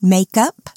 makeup